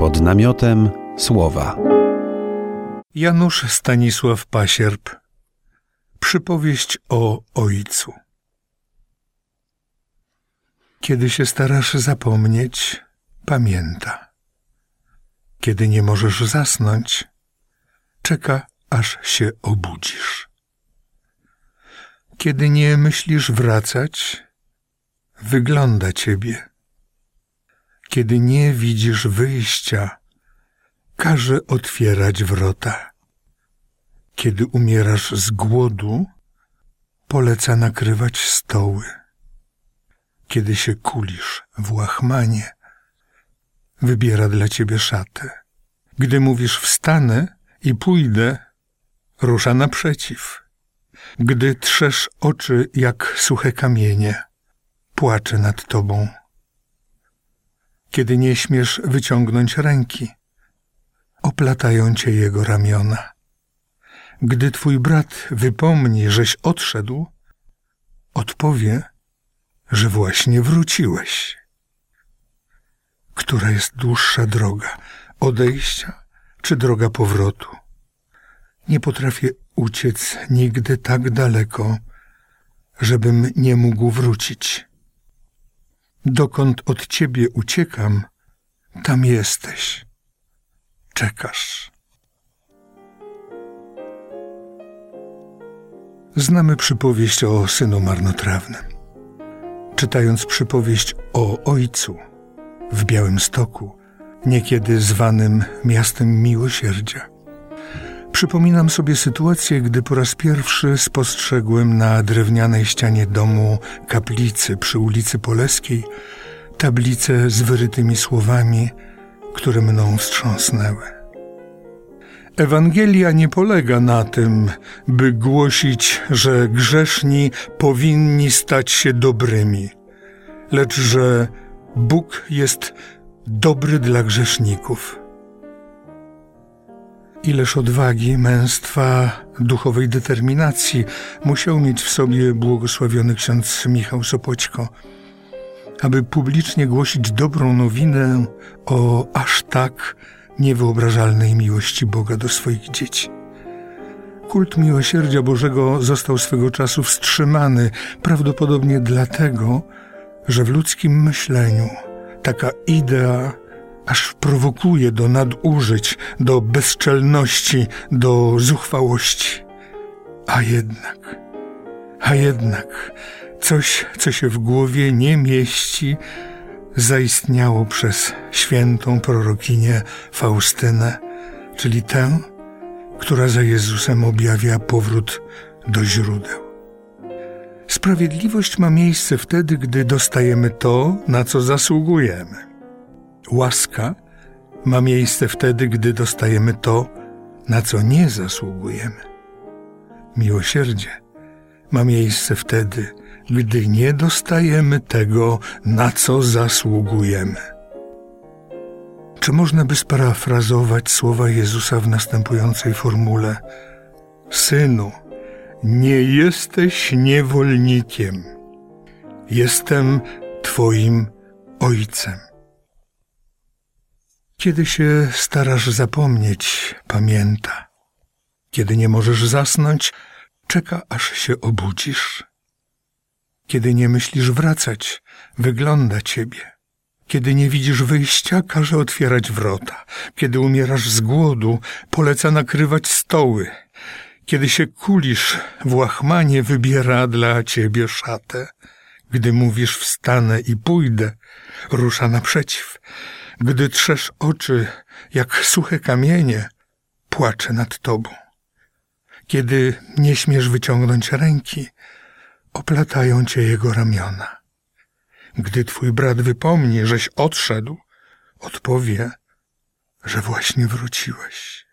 Pod namiotem słowa. Janusz Stanisław Pasierb Przypowieść o ojcu Kiedy się starasz zapomnieć, pamięta. Kiedy nie możesz zasnąć, czeka, aż się obudzisz. Kiedy nie myślisz wracać, wygląda ciebie. Kiedy nie widzisz wyjścia, każe otwierać wrota. Kiedy umierasz z głodu, poleca nakrywać stoły. Kiedy się kulisz w łachmanie, wybiera dla ciebie szatę. Gdy mówisz wstanę i pójdę, rusza naprzeciw. Gdy trzesz oczy jak suche kamienie, płacze nad tobą. Kiedy nie śmiesz wyciągnąć ręki, oplatają cię jego ramiona. Gdy twój brat wypomni, żeś odszedł, odpowie, że właśnie wróciłeś. Która jest dłuższa droga, odejścia czy droga powrotu? Nie potrafię uciec nigdy tak daleko, żebym nie mógł wrócić. Dokąd od ciebie uciekam, tam jesteś. Czekasz. Znamy przypowieść o synu marnotrawnym. Czytając przypowieść o ojcu w Białym Stoku, niekiedy zwanym miastem miłosierdzia, Przypominam sobie sytuację, gdy po raz pierwszy spostrzegłem na drewnianej ścianie domu kaplicy przy ulicy Poleskiej tablicę z wyrytymi słowami, które mną wstrząsnęły. Ewangelia nie polega na tym, by głosić, że grzeszni powinni stać się dobrymi, lecz że Bóg jest dobry dla grzeszników Ileż odwagi, męstwa, duchowej determinacji musiał mieć w sobie błogosławiony ksiądz Michał Sopoćko, aby publicznie głosić dobrą nowinę o aż tak niewyobrażalnej miłości Boga do swoich dzieci. Kult miłosierdzia Bożego został swego czasu wstrzymany, prawdopodobnie dlatego, że w ludzkim myśleniu taka idea aż prowokuje do nadużyć, do bezczelności, do zuchwałości. A jednak, a jednak, coś, co się w głowie nie mieści, zaistniało przez świętą prorokinię Faustynę, czyli tę, która za Jezusem objawia powrót do źródeł. Sprawiedliwość ma miejsce wtedy, gdy dostajemy to, na co zasługujemy. Łaska ma miejsce wtedy, gdy dostajemy to, na co nie zasługujemy. Miłosierdzie ma miejsce wtedy, gdy nie dostajemy tego, na co zasługujemy. Czy można by sparafrazować słowa Jezusa w następującej formule: Synu, nie jesteś niewolnikiem, jestem Twoim Ojcem. Kiedy się starasz zapomnieć, pamięta. Kiedy nie możesz zasnąć, czeka aż się obudzisz. Kiedy nie myślisz wracać, wygląda ciebie. Kiedy nie widzisz wyjścia, każe otwierać wrota. Kiedy umierasz z głodu, poleca nakrywać stoły. Kiedy się kulisz, w łachmanie wybiera dla ciebie szatę. Gdy mówisz wstanę i pójdę, rusza naprzeciw. Gdy trzesz oczy jak suche kamienie, płacze nad tobą. Kiedy nie śmiesz wyciągnąć ręki, oplatają cię jego ramiona. Gdy twój brat wypomni, żeś odszedł, odpowie, że właśnie wróciłeś.